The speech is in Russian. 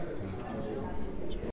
ответственным. То есть